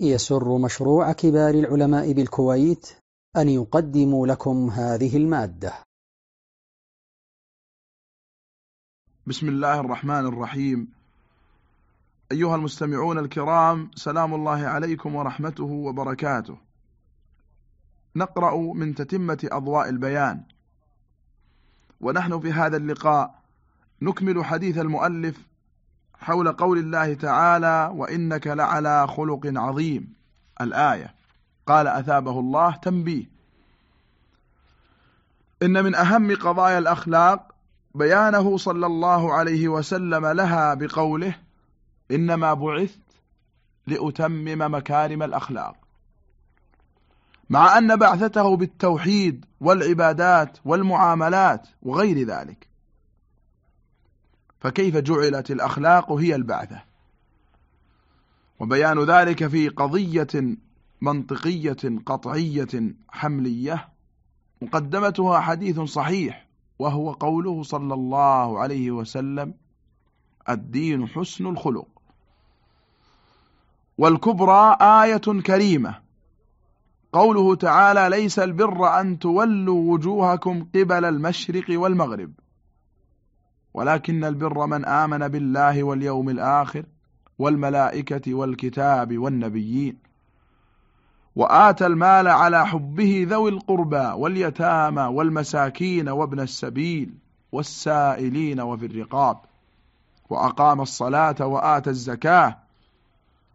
يسر مشروع كبار العلماء بالكويت أن يقدم لكم هذه المادة. بسم الله الرحمن الرحيم. أيها المستمعون الكرام سلام الله عليكم ورحمته وبركاته. نقرأ من تتمة أضواء البيان. ونحن في هذا اللقاء نكمل حديث المؤلف حول قول الله تعالى وإنك لعلى خلق عظيم. الآية. قال أثابه الله تنبيه. إن من أهم قضايا الأخلاق بيانه صلى الله عليه وسلم لها بقوله إنما بعثت لأتمم مكارم الأخلاق. مع أن بعثته بالتوحيد والعبادات والمعاملات وغير ذلك. فكيف جعلت الأخلاق هي البعثة؟ وبيان ذلك في قضية منطقية قطعية حملية مقدمتها حديث صحيح وهو قوله صلى الله عليه وسلم الدين حسن الخلق. والكبرى آية كريمة. قوله تعالى ليس البر أن تولوا وجوهكم قبل المشرق والمغرب. ولكن البر من آمن بالله واليوم الآخر والملائكة والكتاب والنبيين وآتى المال على حبه ذوي القربى واليتامى والمساكين وابن السبيل والسائلين وفي الرقاب وأقام الصلاة وآتى الزكاة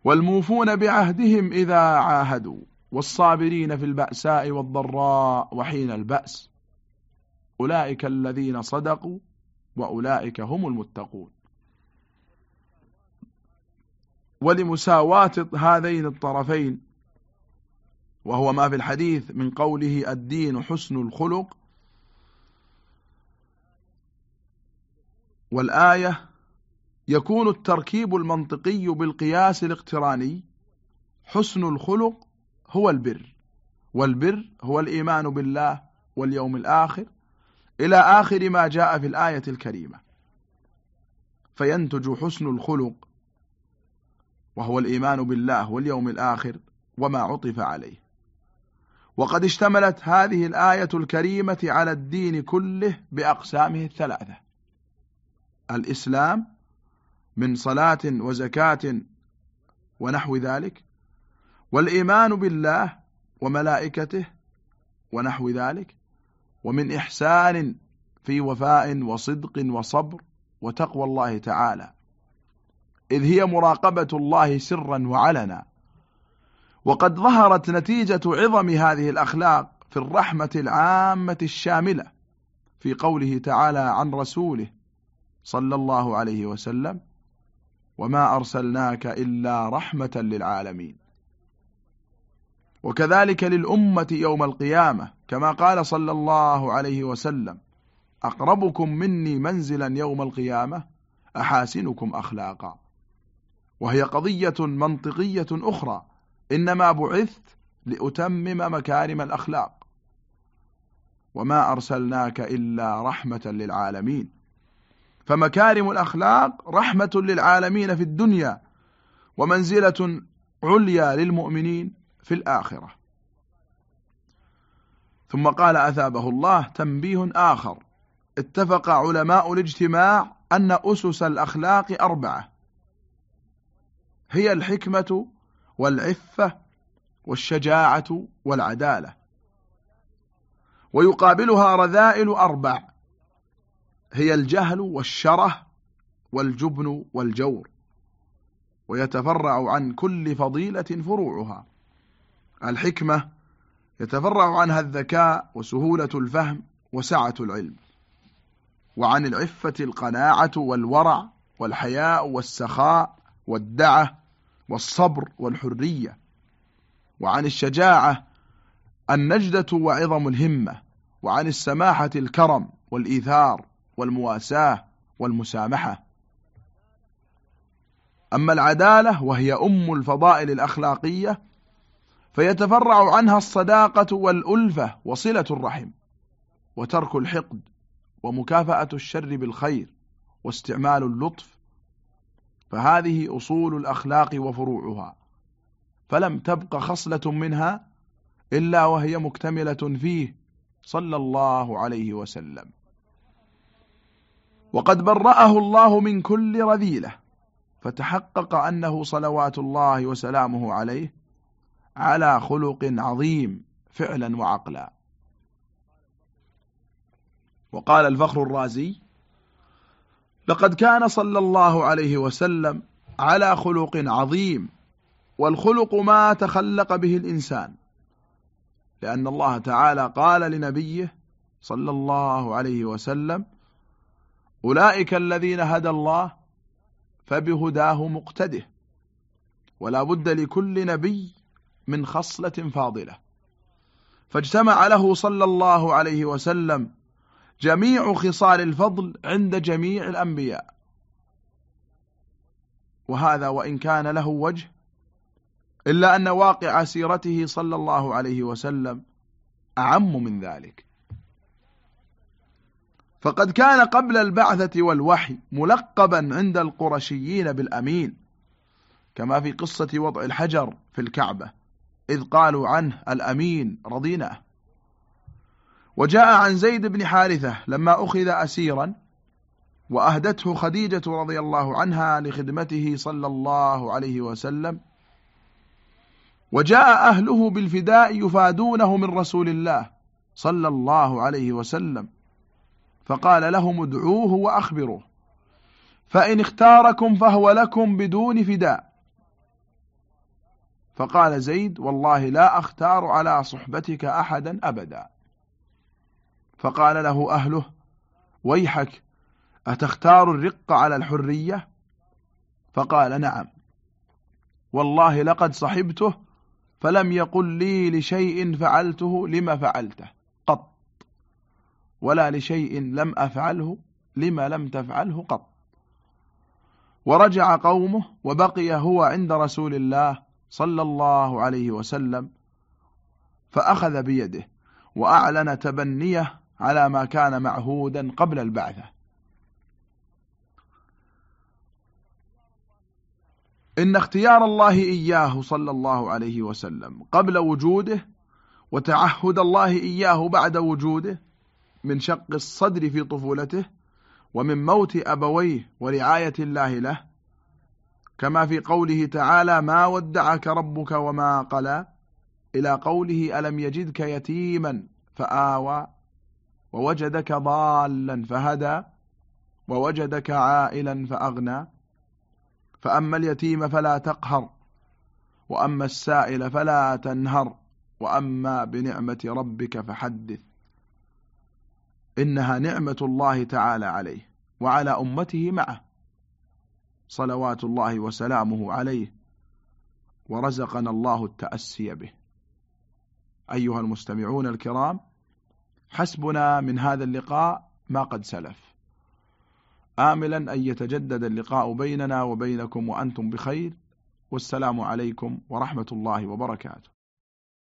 والموفون بعهدهم إذا عاهدوا والصابرين في البأساء والضراء وحين البأس. أولئك الذين صدقوا وأولئك هم المتقون. ولمساواة هذين الطرفين وهو ما في الحديث من قوله الدين حسن الخلق والآية يكون التركيب المنطقي بالقياس الاقتراني حسن الخلق هو البر والبر هو الإيمان بالله واليوم الآخر إلى آخر ما جاء في الآية الكريمة. فينتج حسن الخلق وهو الإيمان بالله واليوم الآخر وما عطف عليه. وقد اشتملت هذه الآية الكريمة على الدين كله بأقسامه الثلاثة. الإسلام من صلاة وزكاة ونحو ذلك والإيمان بالله وملائكته ونحو ذلك ومن إحسان في وفاء وصدق وصبر وتقوى الله تعالى. إذ هي مراقبة الله سرا وعلنا. وقد ظهرت نتيجة عظم هذه الأخلاق في الرحمة العامة الشاملة في قوله تعالى عن رسوله صلى الله عليه وسلم وما أرسلناك إلا رحمة للعالمين. وكذلك للأمة يوم القيامة كما قال صلى الله عليه وسلم أقربكم مني منزلا يوم القيامة أحاسنكم أخلاقا. وهي قضية منطقية أخرى إنما بعثت لأتمم مكارم الأخلاق. وما أرسلناك إلا رحمة للعالمين. فمكارم الأخلاق رحمة للعالمين في الدنيا ومنزلة عليا للمؤمنين في الآخرة. ثم قال أثابه الله تنبيه آخر. اتفق علماء الاجتماع أن أسس الأخلاق أربعة. هي الحكمة والعفة والشجاعة والعدالة. ويقابلها رذائل أربع. هي الجهل والشره والجبن والجور. ويتفرع عن كل فضيلة فروعها. الحكمة يتفرع عنها الذكاء وسهولة الفهم وسعة العلم. وعن العفة القناعة والورع والحياء والسخاء والدعة والصبر والحرية. وعن الشجاعة النجدة وعظم الهمة. وعن السماحة الكرم والإيثار والمواساة والمسامحة. أما العدالة وهي أم الفضائل الأخلاقية فيتفرع عنها الصداقة والألفة وصلة الرحم وترك الحقد ومكافأة الشر بالخير واستعمال اللطف. فهذه أصول الأخلاق وفروعها. فلم تبق خصلة منها إلا وهي مكتملة فيه صلى الله عليه وسلم. وقد برأه الله من كل رذيلة فتحقق أنه صلوات الله وسلامه عليه على خلق عظيم فعلا وعقلا. وقال الفخر الرازي لقد كان صلى الله عليه وسلم على خلق عظيم والخلق ما تخلق به الإنسان لأن الله تعالى قال لنبيه صلى الله عليه وسلم أولئك الذين هدى الله فبهداه مقتده ولا بد لكل نبي من خصلة فاضلة. فاجتمع له صلى الله عليه وسلم جميع خصال الفضل عند جميع الأنبياء. وهذا وإن كان له وجه إلا أن واقع سيرته صلى الله عليه وسلم أعم من ذلك. فقد كان قبل البعثة والوحي ملقبا عند القرشيين بالأمين كما في قصة وضع الحجر في الكعبة. إذ قالوا عنه الأمين رضيناه وجاء عن زيد بن حارثة لما أخذ أسيرا وأهدته خديجة رضي الله عنها لخدمته صلى الله عليه وسلم. وجاء أهله بالفداء يفادونه من رسول الله صلى الله عليه وسلم. فقال لهم ادعوه وأخبروه فإن اختاركم فهو لكم بدون فداء. فقال زيد والله لا أختار على صحبتك أحدا أبدا. فقال له أهله ويحك أتختار الرق على الحرية؟ فقال نعم. والله لقد صحبته فلم يقل لي لشيء فعلته لما فعلته قط. ولا لشيء لم أفعله لما لم تفعله قط. ورجع قومه وبقي هو عند رسول الله صلى الله عليه وسلم فأخذ بيده وأعلن تبنيه على ما كان معهودا قبل البعثة. إن اختيار الله إياه صلى الله عليه وسلم قبل وجوده وتعهد الله إياه بعد وجوده من شق الصدر في طفولته ومن موت أبويه ورعاية الله له كما في قوله تعالى ما ودعك ربك وما قلى إلى قوله ألم يجدك يتيما فآوى ووجدك ضالا فهدى ووجدك عائلا فأغنى فأما اليتيم فلا تقهر وأما السائل فلا تنهر وأما بنعمة ربك فحدث إنها نعمة الله تعالى عليه وعلى أمته معه صلوات الله وسلامه عليه ورزقنا الله التأسي به. أيها المستمعون الكرام حسبنا من هذا اللقاء ما قد سلف. آملا أن يتجدد اللقاء بيننا وبينكم وأنتم بخير والسلام عليكم ورحمة الله وبركاته.